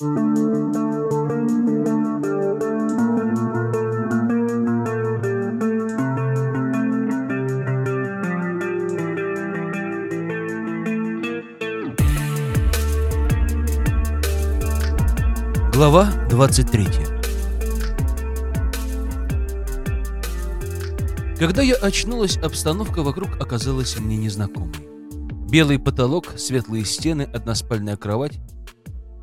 Глава 23 Когда я очнулась, обстановка вокруг оказалась мне незнакомой. Белый потолок, светлые стены, односпальная кровать.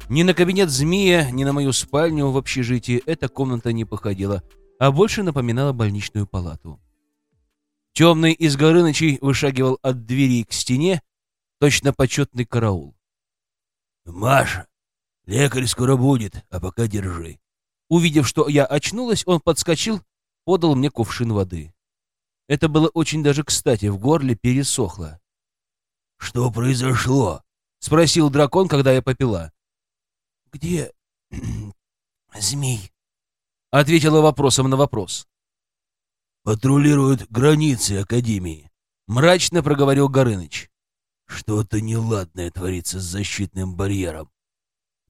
Ни на кабинет змея, ни на мою спальню в общежитии эта комната не походила, а больше напоминала больничную палату. Темный из Горынычей вышагивал от двери к стене, точно почетный караул. «Маша, лекарь скоро будет, а пока держи». Увидев, что я очнулась, он подскочил, подал мне кувшин воды. Это было очень даже кстати, в горле пересохло. «Что произошло?» — спросил дракон, когда я попила. «Где змей?» — ответила вопросом на вопрос. «Патрулируют границы Академии», — мрачно проговорил Горыныч. «Что-то неладное творится с защитным барьером.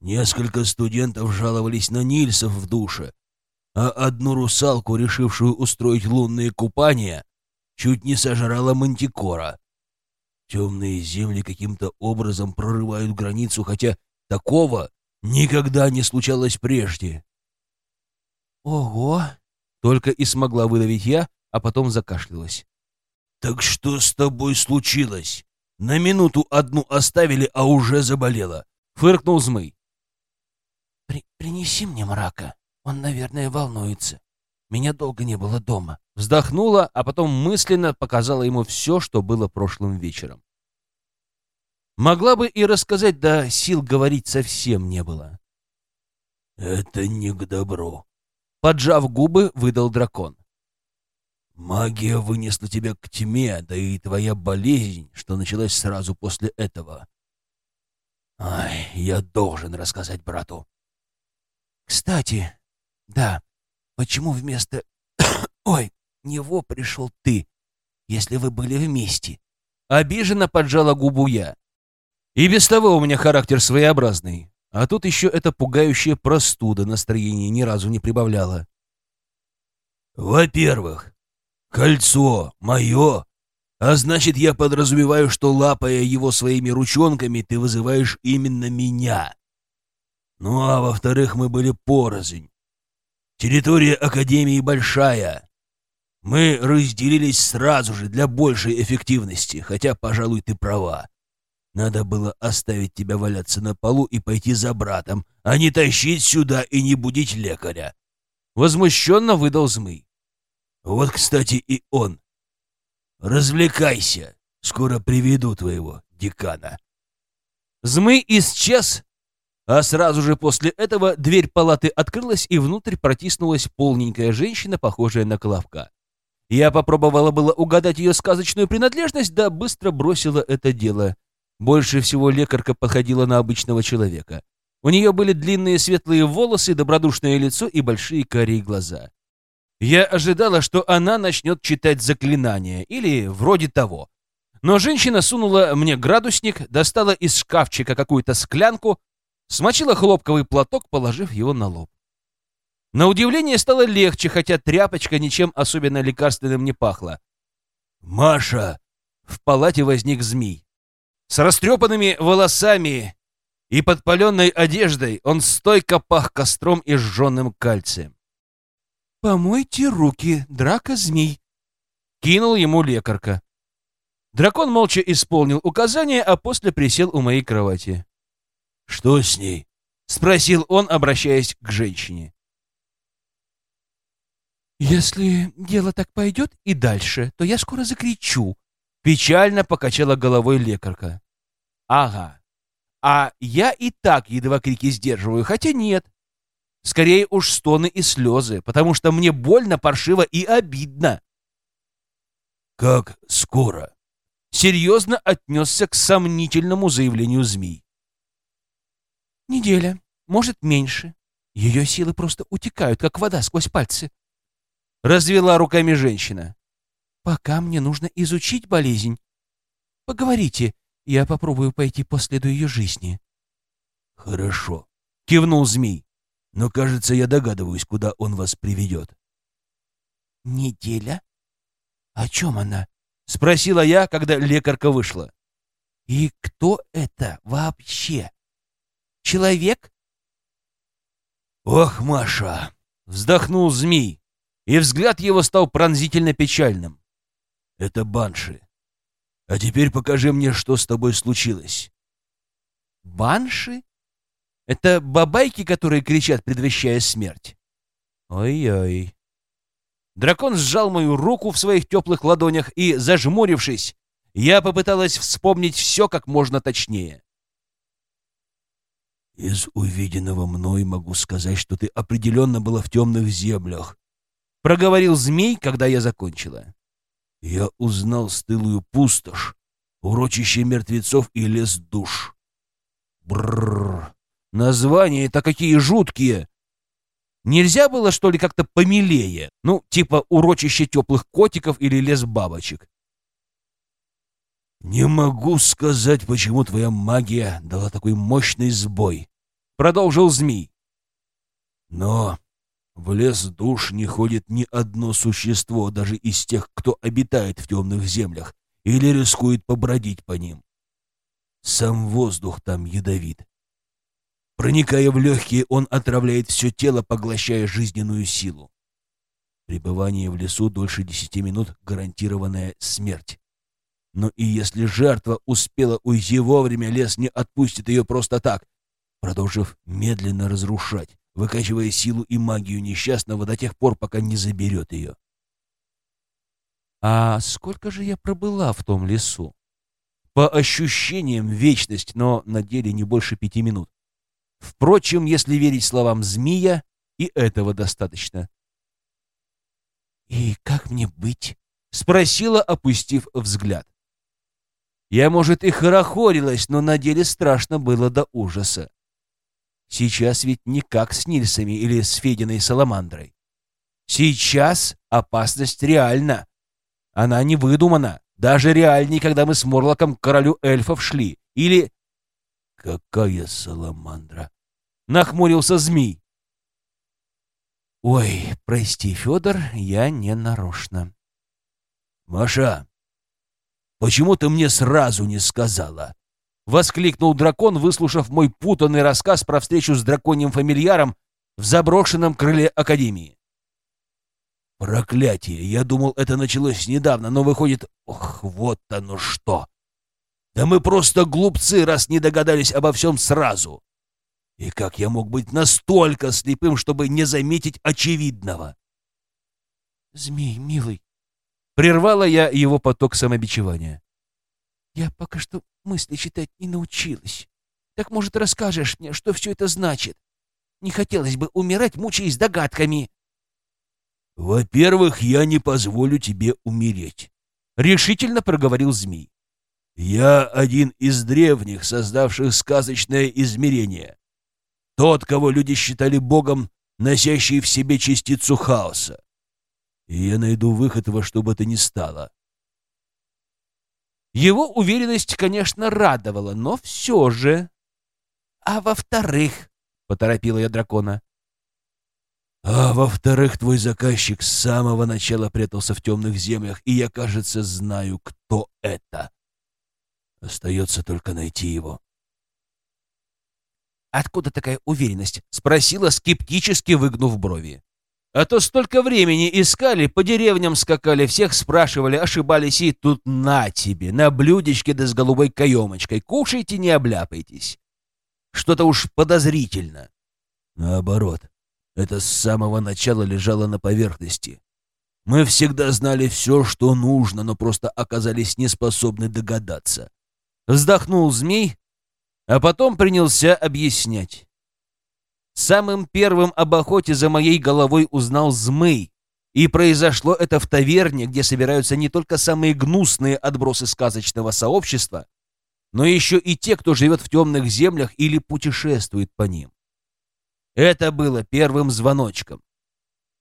Несколько студентов жаловались на Нильсов в душе, а одну русалку, решившую устроить лунные купания, чуть не сожрала мантикора. Темные земли каким-то образом прорывают границу, хотя такого никогда не случалось прежде. «Ого!» — только и смогла выдавить я, а потом закашлялась. «Так что с тобой случилось? На минуту одну оставили, а уже заболела!» — фыркнул Змый. При «Принеси мне мрака!» Он, наверное, волнуется. Меня долго не было дома. Вздохнула, а потом мысленно показала ему все, что было прошлым вечером. Могла бы и рассказать, да сил говорить совсем не было. «Это не к добру», — поджав губы, выдал дракон. «Магия вынесла тебя к тьме, да и твоя болезнь, что началась сразу после этого. Ай, я должен рассказать брату». «Кстати, да. Почему вместо... Ой, него пришел ты, если вы были вместе? Обиженно поджала губу я. И без того у меня характер своеобразный. А тут еще эта пугающая простуда настроения ни разу не прибавляла. Во-первых, кольцо мое, а значит, я подразумеваю, что, лапая его своими ручонками, ты вызываешь именно меня. Ну а во-вторых, мы были порознь. Территория Академии большая. Мы разделились сразу же для большей эффективности, хотя, пожалуй, ты права. Надо было оставить тебя валяться на полу и пойти за братом, а не тащить сюда и не будить лекаря. Возмущенно выдал Змый. Вот, кстати, и он. Развлекайся. Скоро приведу твоего декана. Змый исчез, а сразу же после этого дверь палаты открылась, и внутрь протиснулась полненькая женщина, похожая на Колобка. Я попробовала было угадать ее сказочную принадлежность, да быстро бросила это дело. Больше всего лекарка подходила на обычного человека. У нее были длинные светлые волосы, добродушное лицо и большие карие глаза. Я ожидала, что она начнет читать заклинания, или вроде того. Но женщина сунула мне градусник, достала из шкафчика какую-то склянку, смочила хлопковый платок, положив его на лоб. На удивление стало легче, хотя тряпочка ничем особенно лекарственным не пахла. «Маша!» В палате возник змей. С растрепанными волосами и подпаленной одеждой он стойко пах костром и сжженным кальцием. «Помойте руки, драка змей!» Кинул ему лекарка. Дракон молча исполнил указание, а после присел у моей кровати. «Что с ней?» — спросил он, обращаясь к женщине. «Если дело так пойдет и дальше, то я скоро закричу», — печально покачала головой лекарка. «Ага. А я и так едва крики сдерживаю, хотя нет. Скорее уж стоны и слезы, потому что мне больно, паршиво и обидно». «Как скоро?» — серьезно отнесся к сомнительному заявлению змей. Неделя, может, меньше. Ее силы просто утекают, как вода сквозь пальцы. Развела руками женщина. Пока мне нужно изучить болезнь. Поговорите, я попробую пойти по следу ее жизни. Хорошо. — кивнул змей. «Но, кажется, я догадываюсь, куда он вас приведет». «Неделя? О чем она?» — спросила я, когда лекарка вышла. «И кто это вообще? Человек?» «Ох, Маша!» — вздохнул змей, и взгляд его стал пронзительно печальным. «Это банши. А теперь покажи мне, что с тобой случилось». «Банши? Это бабайки, которые кричат, предвещая смерть?» «Ой-ой». Дракон сжал мою руку в своих теплых ладонях и, зажмурившись, я попыталась вспомнить все как можно точнее. «Из увиденного мной могу сказать, что ты определенно была в темных землях», — проговорил змей, когда я закончила. «Я узнал стылую пустошь, урочище мертвецов и лес душ». Бррр, названия-то какие жуткие! Нельзя было, что ли, как-то помилее? Ну, типа урочище теплых котиков или лес бабочек. «Не могу сказать, почему твоя магия дала такой мощный сбой», — продолжил змей. «Но в лес душ не ходит ни одно существо, даже из тех, кто обитает в темных землях или рискует побродить по ним. Сам воздух там ядовит. Проникая в легкие, он отравляет все тело, поглощая жизненную силу. Пребывание в лесу дольше десяти минут — гарантированная смерть. Но и если жертва успела уйти вовремя, лес не отпустит ее просто так, продолжив медленно разрушать, выкачивая силу и магию несчастного до тех пор, пока не заберет ее. А сколько же я пробыла в том лесу? По ощущениям вечность, но на деле не больше пяти минут. Впрочем, если верить словам змея, и этого достаточно. «И как мне быть?» — спросила, опустив взгляд. Я, может, и хорохорилась, но на деле страшно было до ужаса. Сейчас ведь не как с Нильсами или с Фединой Саламандрой. Сейчас опасность реальна. Она не выдумана. Даже реальней, когда мы с Морлоком к королю эльфов шли. Или... «Какая Саламандра?» — нахмурился змей. «Ой, прости, Федор, я не нарочно». «Маша, Почему ты мне сразу не сказала?» — воскликнул дракон, выслушав мой путанный рассказ про встречу с драконьим фамильяром в заброшенном крыле Академии. «Проклятие! Я думал, это началось недавно, но выходит... Ох, вот оно что! Да мы просто глупцы, раз не догадались обо всем сразу! И как я мог быть настолько слепым, чтобы не заметить очевидного?» «Змей, милый, Прервала я его поток самобичевания. «Я пока что мысли читать не научилась. Так, может, расскажешь мне, что все это значит? Не хотелось бы умирать, мучаясь догадками». «Во-первых, я не позволю тебе умереть», — решительно проговорил змей. «Я один из древних, создавших сказочное измерение. Тот, кого люди считали богом, носящий в себе частицу хаоса и я найду выход во что бы то ни стало. Его уверенность, конечно, радовала, но все же... А во-вторых, — поторопила я дракона, а во-вторых, твой заказчик с самого начала прятался в темных землях, и я, кажется, знаю, кто это. Остается только найти его. «Откуда такая уверенность?» — спросила, скептически выгнув брови. А то столько времени искали, по деревням скакали, всех спрашивали, ошибались, и тут на тебе, на блюдечке да с голубой каемочкой. Кушайте, не обляпайтесь. Что-то уж подозрительно. Наоборот, это с самого начала лежало на поверхности. Мы всегда знали все, что нужно, но просто оказались неспособны догадаться. Вздохнул змей, а потом принялся объяснять. Самым первым об охоте за моей головой узнал Змей. И произошло это в таверне, где собираются не только самые гнусные отбросы сказочного сообщества, но еще и те, кто живет в темных землях или путешествует по ним. Это было первым звоночком.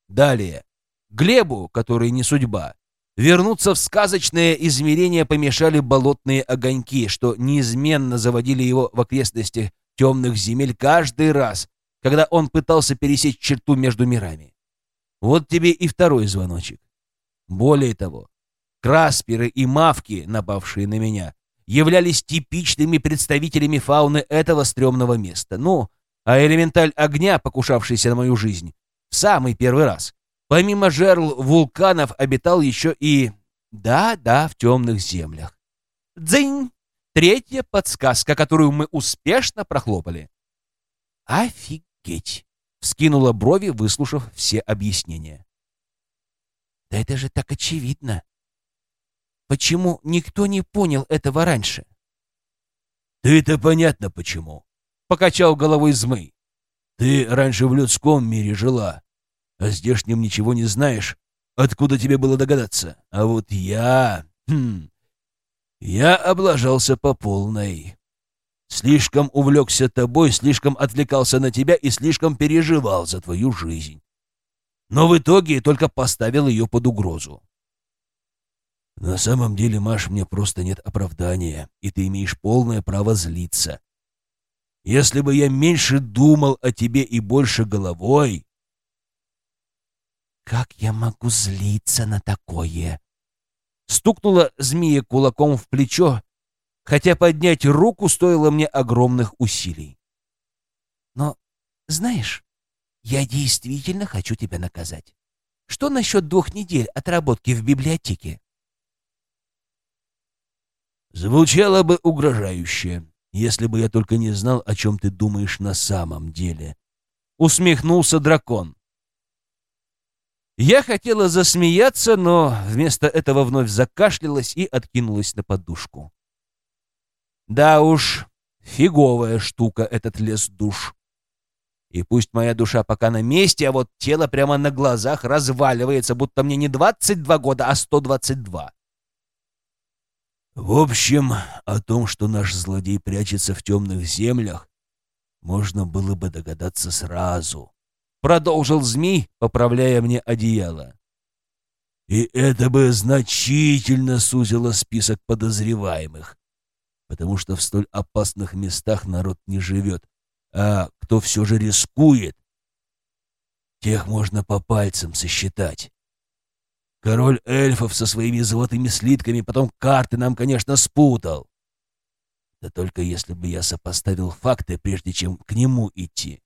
Далее. Глебу, который не судьба, вернуться в сказочное измерение помешали болотные огоньки, что неизменно заводили его в окрестности темных земель каждый раз, когда он пытался пересечь черту между мирами. Вот тебе и второй звоночек. Более того, красперы и мавки, напавшие на меня, являлись типичными представителями фауны этого стрёмного места. Ну, а элементаль огня, покушавшийся на мою жизнь, в самый первый раз, помимо жерл вулканов, обитал еще и... Да-да, в темных землях. Дзынь! Третья подсказка, которую мы успешно прохлопали. «Офигеть!» — вскинула брови, выслушав все объяснения. «Да это же так очевидно! Почему никто не понял этого раньше?» «Ты-то понятно почему», — покачал головой Змый. «Ты раньше в людском мире жила, а здешнем ничего не знаешь. Откуда тебе было догадаться? А вот я... Хм, я облажался по полной. Слишком увлекся тобой, слишком отвлекался на тебя и слишком переживал за твою жизнь. Но в итоге только поставил ее под угрозу. На самом деле, Маш, мне просто нет оправдания, и ты имеешь полное право злиться. Если бы я меньше думал о тебе и больше головой... Как я могу злиться на такое? Стукнула змея кулаком в плечо, хотя поднять руку стоило мне огромных усилий. Но, знаешь, я действительно хочу тебя наказать. Что насчет двух недель отработки в библиотеке? Звучало бы угрожающе, если бы я только не знал, о чем ты думаешь на самом деле. Усмехнулся дракон. Я хотела засмеяться, но вместо этого вновь закашлялась и откинулась на подушку. Да уж, фиговая штука этот лес душ. И пусть моя душа пока на месте, а вот тело прямо на глазах разваливается, будто мне не 22 года, а 122. В общем, о том, что наш злодей прячется в темных землях, можно было бы догадаться сразу. Продолжил змей, поправляя мне одеяло. И это бы значительно сузило список подозреваемых потому что в столь опасных местах народ не живет. А кто все же рискует, тех можно по пальцам сосчитать. Король эльфов со своими золотыми слитками потом карты нам, конечно, спутал. Да только если бы я сопоставил факты, прежде чем к нему идти.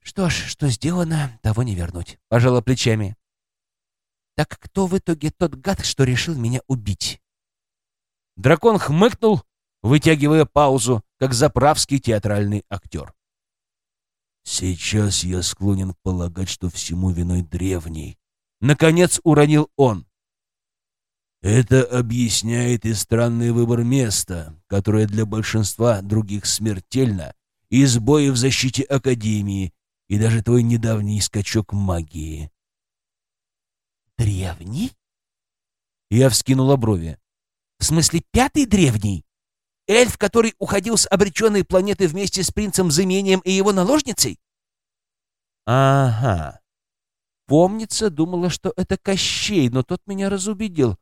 Что ж, что сделано, того не вернуть, пожала плечами. Так кто в итоге тот гад, что решил меня убить? Дракон хмыкнул, вытягивая паузу, как заправский театральный актер. «Сейчас я склонен полагать, что всему виной древний». Наконец уронил он. Это объясняет и странный выбор места, которое для большинства других смертельно, и сбои в защите Академии, и даже твой недавний скачок магии. «Древний?» Я вскинула брови. В смысле, пятый древний? Эльф, который уходил с обреченной планеты вместе с принцем Замением и его наложницей? Ага. Помнится, думала, что это Кощей, но тот меня разубедил.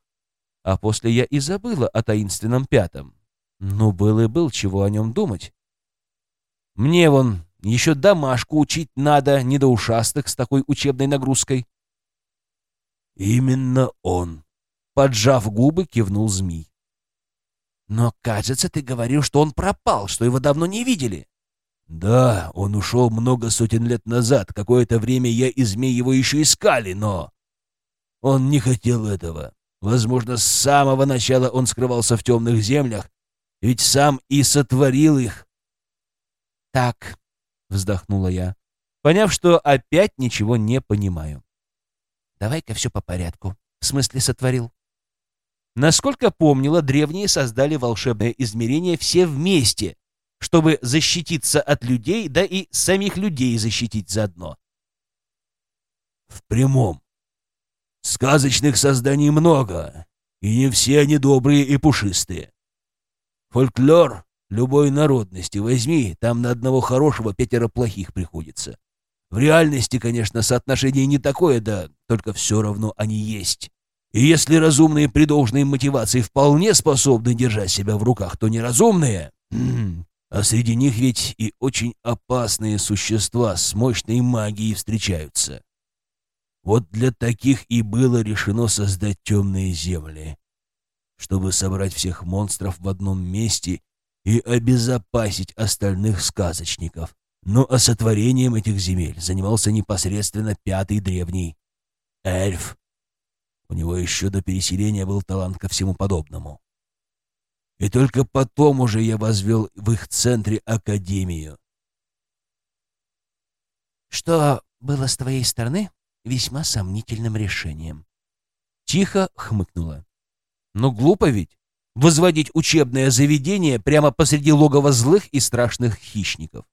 А после я и забыла о таинственном пятом. Ну, был и был, чего о нем думать. Мне вон еще домашку учить надо, не до ушастых с такой учебной нагрузкой. Именно он, Поджав губы, кивнул змей. «Но, кажется, ты говорил, что он пропал, что его давно не видели». «Да, он ушел много сотен лет назад. Какое-то время я и змей его еще искали, но...» Он не хотел этого. Возможно, с самого начала он скрывался в темных землях, ведь сам и сотворил их. «Так», — вздохнула я, поняв, что опять ничего не понимаю. «Давай-ка все по порядку. В смысле сотворил?» Насколько помнила, древние создали волшебное измерение все вместе, чтобы защититься от людей, да и самих людей защитить заодно. В прямом. Сказочных созданий много, и не все они добрые и пушистые. Фольклор любой народности возьми, там на одного хорошего пятеро плохих приходится. В реальности, конечно, соотношение не такое, да только все равно они есть. И если разумные при должной мотивации вполне способны держать себя в руках, то неразумные... А среди них ведь и очень опасные существа с мощной магией встречаются. Вот для таких и было решено создать темные земли, чтобы собрать всех монстров в одном месте и обезопасить остальных сказочников. Но а сотворением этих земель занимался непосредственно пятый древний эльф. У него еще до переселения был талант ко всему подобному. И только потом уже я возвел в их центре академию. Что было с твоей стороны весьма сомнительным решением. Тихо хмыкнула. Но глупо ведь возводить учебное заведение прямо посреди логова злых и страшных хищников.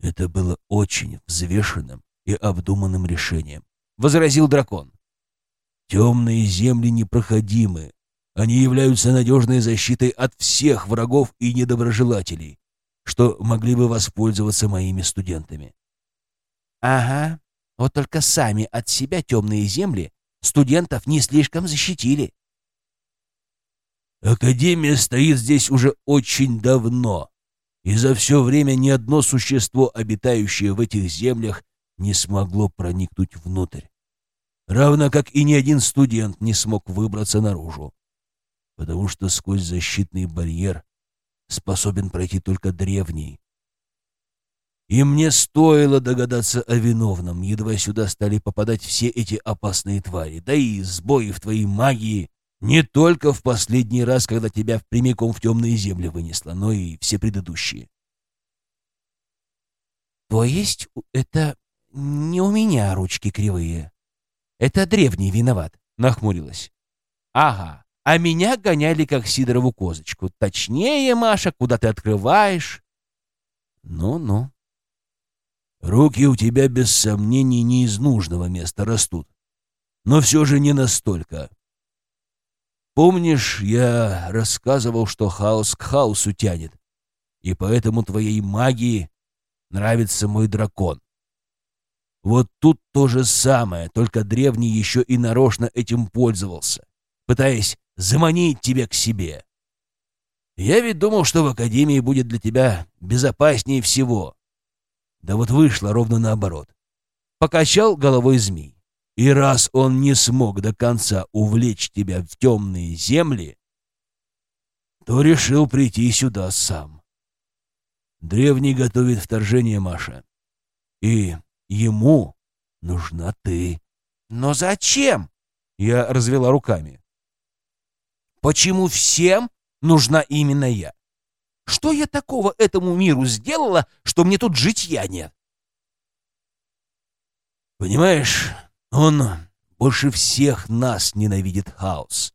Это было очень взвешенным и обдуманным решением, — возразил дракон. Темные земли непроходимы, они являются надежной защитой от всех врагов и недоброжелателей, что могли бы воспользоваться моими студентами. Ага, вот только сами от себя темные земли студентов не слишком защитили. Академия стоит здесь уже очень давно, и за все время ни одно существо, обитающее в этих землях, не смогло проникнуть внутрь. Равно как и ни один студент не смог выбраться наружу потому что сквозь защитный барьер способен пройти только древний. И мне стоило догадаться о виновном, едва сюда стали попадать все эти опасные твари, да и сбои в твоей магии не только в последний раз, когда тебя прямиком в темные земли вынесло, но и все предыдущие. То есть это не у меня ручки кривые? Это древний виноват, нахмурилась. Ага, а меня гоняли как Сидорову козочку. Точнее, Маша, куда ты открываешь? Ну-ну. Руки у тебя без сомнений не из нужного места растут. Но все же не настолько. Помнишь, я рассказывал, что хаос к хаосу тянет, и поэтому твоей магии нравится мой дракон. Вот тут то же самое, только древний еще и нарочно этим пользовался, пытаясь заманить тебя к себе. Я ведь думал, что в академии будет для тебя безопаснее всего. Да вот вышло ровно наоборот. Покачал головой змей. И раз он не смог до конца увлечь тебя в темные земли, то решил прийти сюда сам. Древний готовит вторжение, Маша. И ему нужна ты. Но зачем? Я развела руками. Почему всем нужна именно я? Что я такого этому миру сделала, что мне тут житья нет? Понимаешь, он больше всех нас ненавидит хаос.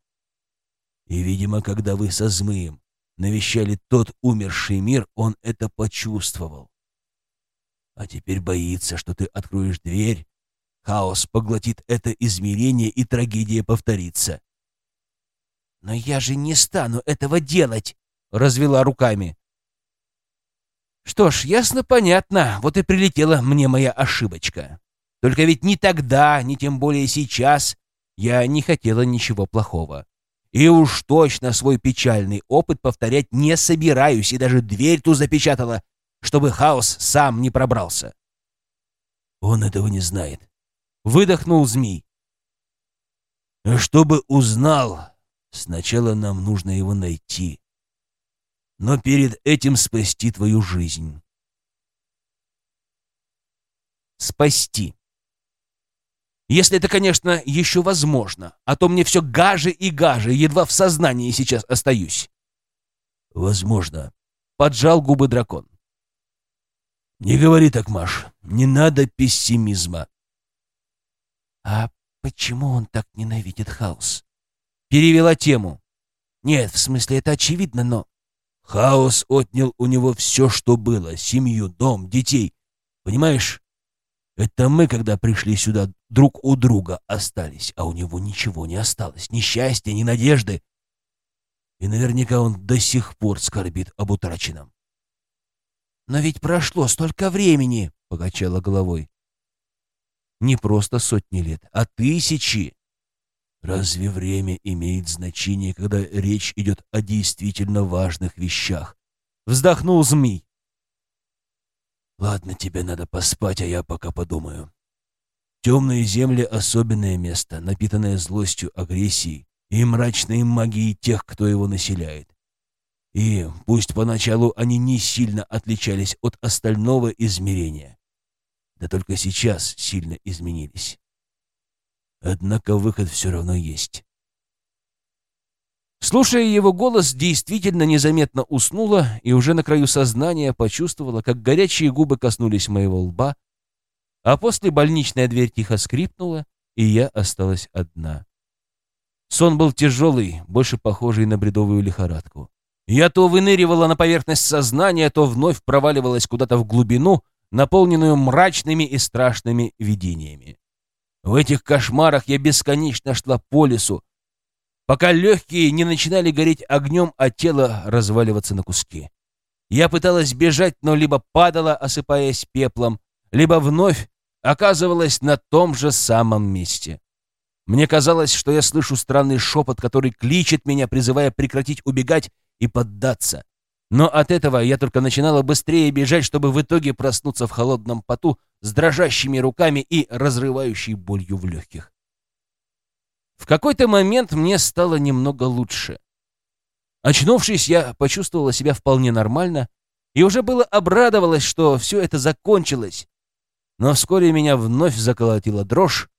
И, видимо, когда вы со Змыем навещали тот умерший мир, он это почувствовал. А теперь боится, что ты откроешь дверь, хаос поглотит это измерение, и трагедия повторится. «Но я же не стану этого делать!» — развела руками. Что ж, ясно-понятно, вот и прилетела мне моя ошибочка. Только ведь ни тогда, ни тем более сейчас я не хотела ничего плохого. И уж точно свой печальный опыт повторять не собираюсь, и даже дверь ту запечатала, чтобы хаос сам не пробрался. Он этого не знает. Выдохнул змей. Чтобы узнал, Сначала нам нужно его найти. Но перед этим спасти твою жизнь. Спасти. Если это, конечно, еще возможно, а то мне все гаже и гаже, едва в сознании сейчас остаюсь. Возможно. Поджал губы дракон. Не говори так, Маш. Не надо пессимизма. А почему он так ненавидит хаос? перевела тему. Нет, в смысле, это очевидно, но... Хаос отнял у него все, что было. Семью, дом, детей. Понимаешь? Это мы, когда пришли сюда, друг у друга остались, а у него ничего не осталось. Ни счастья, ни надежды. И наверняка он до сих пор скорбит об утраченном. «Но ведь прошло столько времени!» — покачала головой. «Не просто сотни лет, а тысячи!» Разве время имеет значение, когда речь идет о действительно важных вещах? Вздохнул змей. Ладно, тебе надо поспать, а я пока подумаю. Темные земли — особенное место, напитанное злостью, агрессией и мрачной магией тех, кто его населяет. И пусть поначалу они не сильно отличались от остального измерения, да только сейчас сильно изменились. Однако выход все равно есть. Слушая его голос, действительно незаметно уснула и уже на краю сознания почувствовала, как горячие губы коснулись моего лба, а после больничная дверь тихо скрипнула, и я осталась одна. Сон был тяжелый, больше похожий на бредовую лихорадку. Я то выныривала на поверхность сознания, то вновь проваливалась куда-то в глубину, наполненную мрачными и страшными видениями. В этих кошмарах я бесконечно шла по лесу, пока легкие не начинали гореть огнем, а тело разваливаться на куски. Я пыталась бежать, но либо падала, осыпаясь пеплом, либо вновь оказывалась на том же самом месте. Мне казалось, что я слышу странный шепот, который кличет меня, призывая прекратить убегать и поддаться. Но от этого я только начинала быстрее бежать, чтобы в итоге проснуться в холодном поту с дрожащими руками и разрывающей болью в легких. В какой-то момент мне стало немного лучше. Очнувшись, я почувствовала себя вполне нормально и уже было обрадовалась, что все это закончилось. Но вскоре меня вновь заколотила дрожь,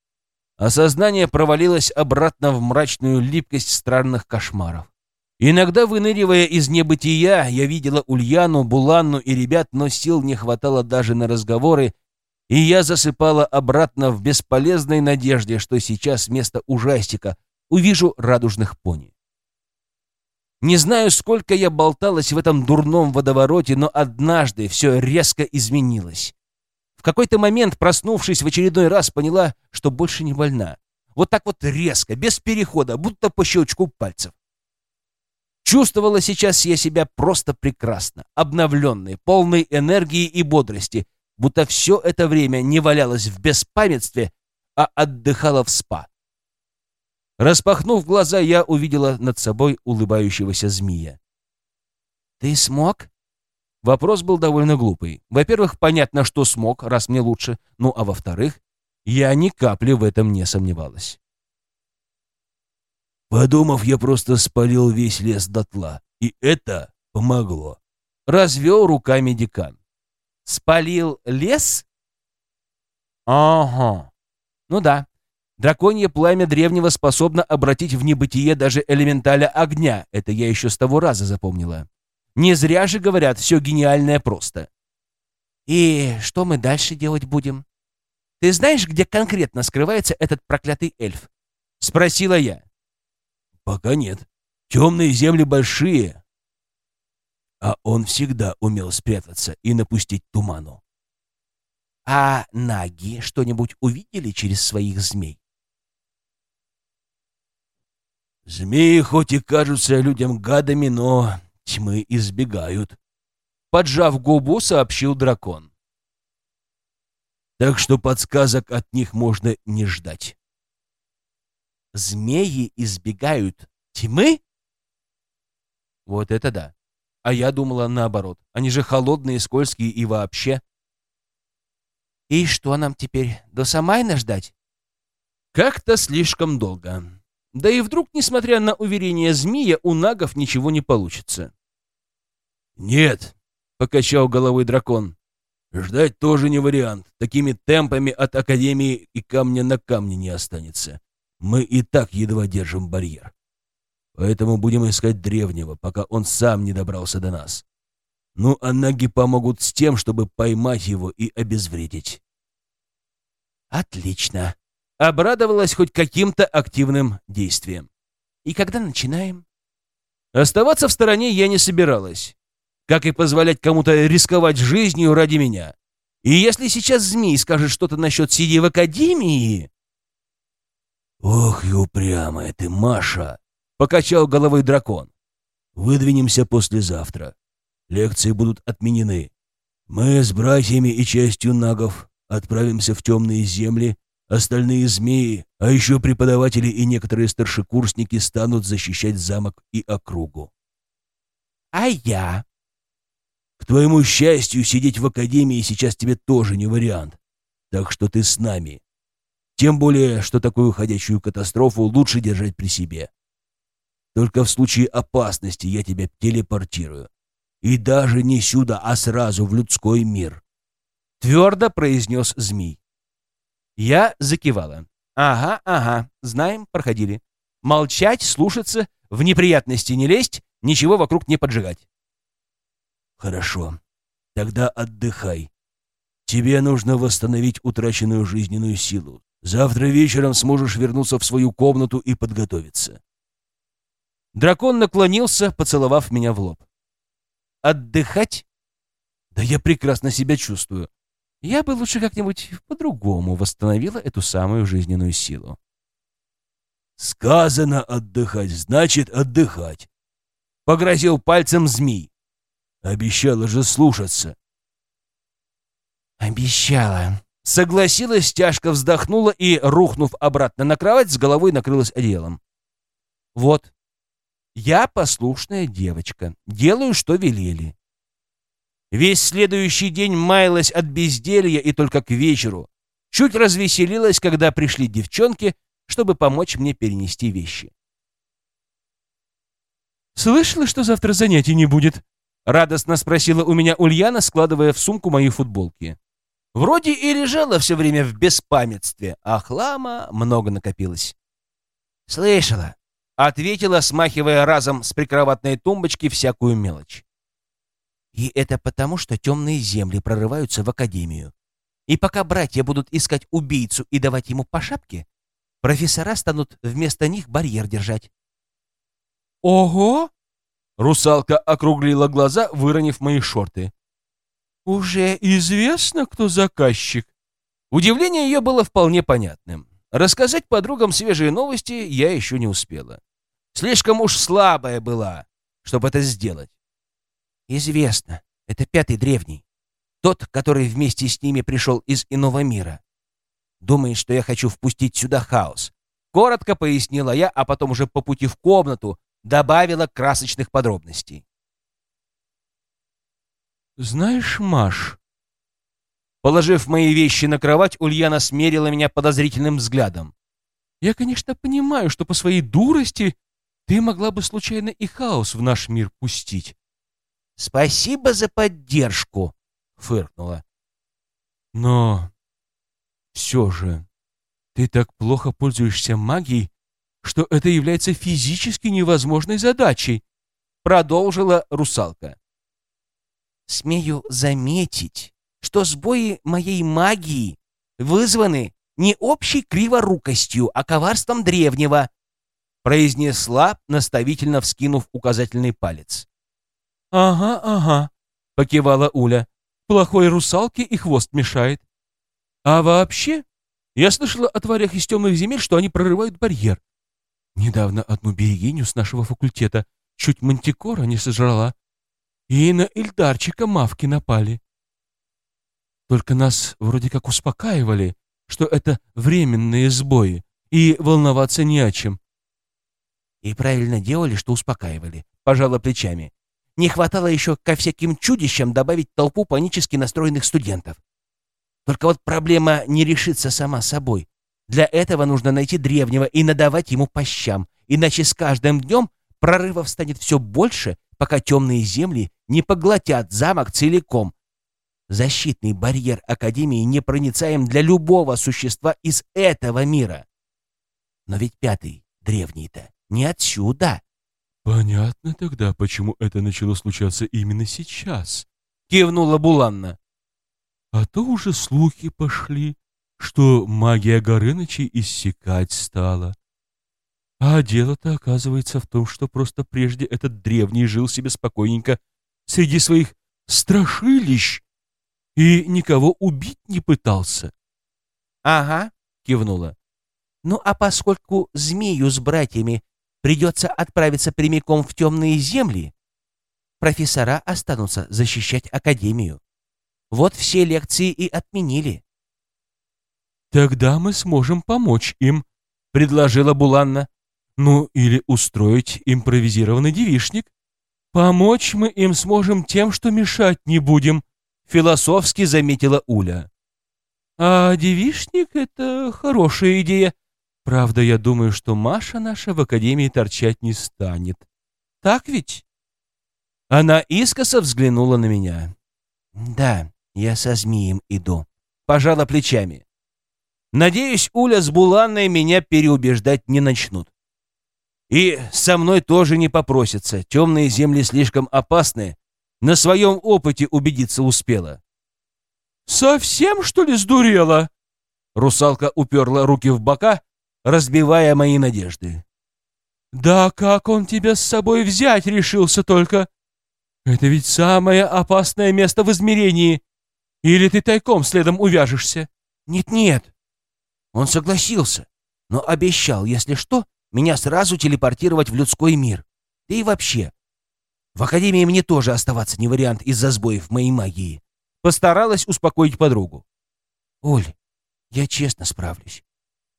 а сознание провалилось обратно в мрачную липкость странных кошмаров. Иногда, выныривая из небытия, я видела Ульяну, Буланну и ребят, но сил не хватало даже на разговоры и я засыпала обратно в бесполезной надежде, что сейчас вместо ужастика увижу радужных пони. Не знаю, сколько я болталась в этом дурном водовороте, но однажды все резко изменилось. В какой-то момент, проснувшись в очередной раз, поняла, что больше не больна. Вот так вот резко, без перехода, будто по щелчку пальцев. Чувствовала сейчас я себя просто прекрасно, обновленной, полной энергии и бодрости — будто все это время не валялась в беспамятстве, а отдыхала в спа. Распахнув глаза, я увидела над собой улыбающегося змея. «Ты смог?» Вопрос был довольно глупый. Во-первых, понятно, что смог, раз мне лучше. Ну, а во-вторых, я ни капли в этом не сомневалась. Подумав, я просто спалил весь лес дотла, и это помогло. Развел руками декан. Спалил лес? Ага. Ну да. Драконье пламя древнего способно обратить в небытие даже элементаля огня. Это я еще с того раза запомнила. Не зря же говорят, все гениальное просто. И что мы дальше делать будем? Ты знаешь, где конкретно скрывается этот проклятый эльф? Спросила я. Пока нет. Темные земли большие, а он всегда умел спрятаться и напустить туману. А наги что-нибудь увидели через своих змей? Змеи хоть и кажутся людям гадами, но тьмы избегают. Поджав губу, сообщил дракон. Так что подсказок от них можно не ждать. Змеи избегают тьмы? Вот это да. А я думала наоборот. Они же холодные, скользкие и вообще. И что нам теперь, до Самайна ждать? Как-то слишком долго. Да и вдруг, несмотря на уверение змея, у нагов ничего не получится. «Нет», — покачал головой дракон, — «ждать тоже не вариант. Такими темпами от Академии и камня на камне не останется. Мы и так едва держим барьер. Поэтому будем искать древнего, пока он сам не добрался до нас. Ну, а наги помогут с тем, чтобы поймать его и обезвредить. Отлично. Обрадовалась хоть каким-то активным действием. И когда начинаем? Оставаться в стороне я не собиралась. Как и позволять кому-то рисковать жизнью ради меня. И если сейчас змей скажет что-то насчет сидя в академии... Ох и упрямая ты, Маша! Покачал головой дракон. Выдвинемся послезавтра. Лекции будут отменены. Мы с братьями и частью нагов отправимся в темные земли, остальные змеи, а еще преподаватели и некоторые старшекурсники станут защищать замок и округу. А я? К твоему счастью, сидеть в академии сейчас тебе тоже не вариант. Так что ты с нами. Тем более, что такую ходячую катастрофу лучше держать при себе. Только в случае опасности я тебя телепортирую. И даже не сюда, а сразу в людской мир. Твердо произнес змей. Я закивала. Ага, ага, знаем, проходили. Молчать, слушаться, в неприятности не лезть, ничего вокруг не поджигать. Хорошо. Тогда отдыхай. Тебе нужно восстановить утраченную жизненную силу. Завтра вечером сможешь вернуться в свою комнату и подготовиться. Дракон наклонился, поцеловав меня в лоб. Отдыхать? Да я прекрасно себя чувствую. Я бы лучше как-нибудь по-другому восстановила эту самую жизненную силу. «Сказано отдыхать, значит отдыхать», — погрозил пальцем змей. «Обещала же слушаться». «Обещала», — согласилась, тяжко вздохнула и, рухнув обратно на кровать, с головой накрылась одеялом. «Вот, я послушная девочка, делаю, что велели. Весь следующий день маялась от безделья и только к вечеру. Чуть развеселилась, когда пришли девчонки, чтобы помочь мне перенести вещи. «Слышала, что завтра занятий не будет?» — радостно спросила у меня Ульяна, складывая в сумку мои футболки. Вроде и лежала все время в беспамятстве, а хлама много накопилось. «Слышала», — ответила, смахивая разом с прикроватной тумбочки всякую мелочь. И это потому, что темные земли прорываются в Академию. И пока братья будут искать убийцу и давать ему по шапке, профессора станут вместо них барьер держать. «Ого!» — русалка округлила глаза, выронив мои шорты. «Уже известно, кто заказчик?» Удивление ее было вполне понятным. Рассказать подругам свежие новости я еще не успела. Слишком уж слабая была, чтобы это сделать. Известно. Это пятый древний. Тот, который вместе с ними пришел из иного мира. Думает, что я хочу впустить сюда хаос. Коротко пояснила я, а потом уже по пути в комнату добавила красочных подробностей. «Знаешь, Маш...» Положив мои вещи на кровать, Ульяна смерила меня подозрительным взглядом. «Я, конечно, понимаю, что по своей дурости ты могла бы случайно и хаос в наш мир пустить. «Спасибо за поддержку», — фыркнула. «Но все же ты так плохо пользуешься магией, что это является физически невозможной задачей», — продолжила русалка. «Смею заметить, что сбои моей магии вызваны не общей криворукостью, а коварством древнего», — произнесла, наставительно вскинув указательный палец. «Ага, ага», — покивала Уля. «Плохой русалке и хвост мешает. А вообще, я слышала о тварях из темных земель, что они прорывают барьер. Недавно одну берегиню с нашего факультета чуть мантикора не сожрала. И на Ильдарчика мавки напали. Только нас вроде как успокаивали, что это временные сбои, и волноваться не о чем. И правильно делали, что успокаивали, пожала плечами. Не хватало еще ко всяким чудищам добавить толпу панически настроенных студентов. Только вот проблема не решится сама собой. Для этого нужно найти древнего и надавать ему по щам, иначе с каждым днем прорывов станет все больше, пока темные земли не поглотят замок целиком. Защитный барьер Академии непроницаем для любого существа из этого мира. Но ведь пятый, древний-то, не отсюда. «Понятно тогда, почему это начало случаться именно сейчас», — кивнула Буланна. «А то уже слухи пошли, что магия Горынычей иссякать стала. А дело-то оказывается в том, что просто прежде этот древний жил себе спокойненько среди своих страшилищ и никого убить не пытался». «Ага», — кивнула. «Ну а поскольку змею с братьями придется отправиться прямиком в темные земли, профессора останутся защищать Академию. Вот все лекции и отменили. «Тогда мы сможем помочь им», — предложила Буланна. «Ну, или устроить импровизированный девишник. Помочь мы им сможем тем, что мешать не будем, философски заметила Уля. А девишник — это хорошая идея. Правда, я думаю, что Маша наша в академии торчать не станет. Так ведь? Она искоса взглянула на меня. Да, я со змеем иду. Пожала плечами. Надеюсь, Уля с Буланной меня переубеждать не начнут. И со мной тоже не попросятся. Темные земли слишком опасны. На своем опыте убедиться успела. «Совсем, что ли, сдурела?» Русалка уперла руки в бока, разбивая мои надежды. «Да как он тебя с собой взять решился только? Это ведь самое опасное место в измерении. Или ты тайком следом увяжешься?» «Нет-нет». Он согласился, но обещал, если что, меня сразу телепортировать в людской мир. Да и вообще, в Академии мне тоже оставаться не вариант из-за сбоев моей магии. Постаралась успокоить подругу. Оль, я честно справлюсь.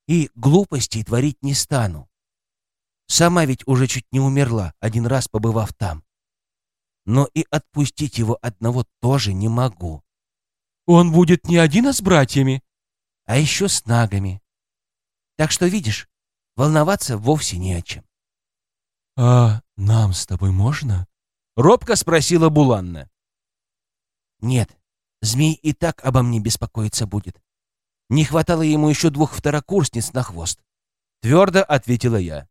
И глупостей творить не стану. Сама ведь уже чуть не умерла, один раз побывав там. Но и отпустить его одного тоже не могу. Он будет не один, а с братьями. А еще с нагами. Так что, видишь, волноваться вовсе не о чем. «А нам с тобой можно?» — робко спросила Буланна. «Нет, змей и так обо мне беспокоиться будет. Не хватало ему еще двух второкурсниц на хвост», — твердо ответила я.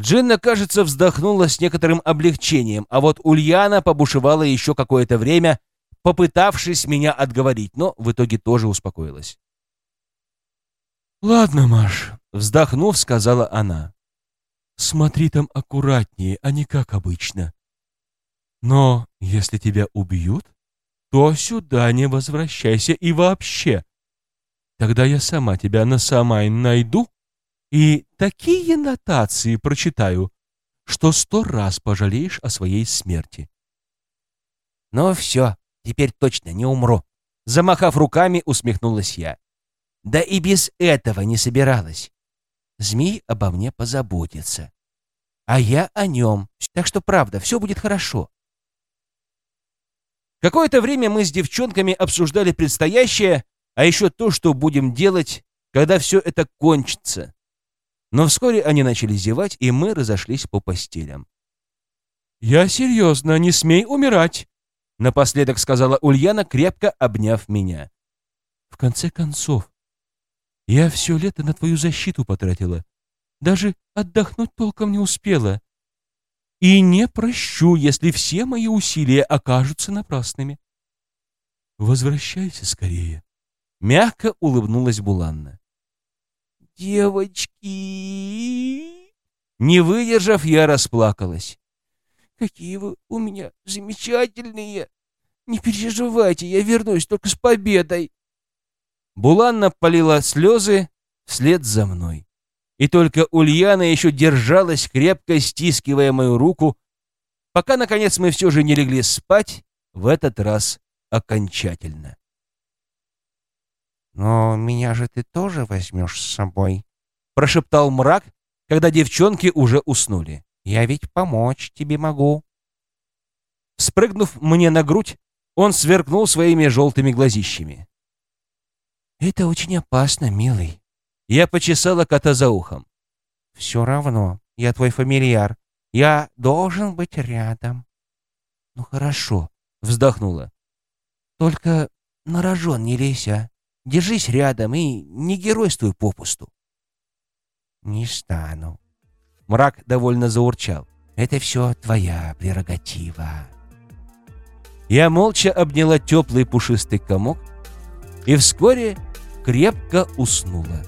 Джинна, кажется, вздохнула с некоторым облегчением, а вот Ульяна побушевала еще какое-то время, попытавшись меня отговорить, но в итоге тоже успокоилась. «Ладно, Маш», — вздохнув, сказала она. «Смотри там аккуратнее, а не как обычно. Но если тебя убьют, то сюда не возвращайся и вообще. Тогда я сама тебя на Самайн найду и такие нотации прочитаю, что сто раз пожалеешь о своей смерти». «Ну все, теперь точно не умру», — замахав руками, усмехнулась я. Да и без этого не собиралась. Змей обо мне позаботится. А я о нем. Так что, правда, все будет хорошо. Какое-то время мы с девчонками обсуждали предстоящее, а еще то, что будем делать, когда все это кончится. Но вскоре они начали зевать, и мы разошлись по постелям. «Я серьезно, не смей умирать!» Напоследок сказала Ульяна, крепко обняв меня. «В конце концов, я все лето на твою защиту потратила. Даже отдохнуть толком не успела. И не прощу, если все мои усилия окажутся напрасными. Возвращайся скорее. Мягко улыбнулась Буланна. Девочки! Не выдержав, я расплакалась. Какие вы у меня замечательные! Не переживайте, я вернусь только с победой. Буланна полила слезы вслед за мной. И только Ульяна еще держалась, крепко стискивая мою руку, пока, наконец, мы все же не легли спать, в этот раз окончательно. «Но меня же ты тоже возьмешь с собой», — прошептал мрак, когда девчонки уже уснули. «Я ведь помочь тебе могу». Спрыгнув мне на грудь, он сверкнул своими желтыми глазищами. «Это очень опасно, милый». Я почесала кота за ухом. «Все равно, я твой фамильяр. Я должен быть рядом». «Ну хорошо», — вздохнула. «Только на рожон не лезь, а. Держись рядом и не геройствуй попусту». «Не стану». Мрак довольно заурчал. «Это все твоя прерогатива». Я молча обняла теплый пушистый комок, и вскоре крепко уснула.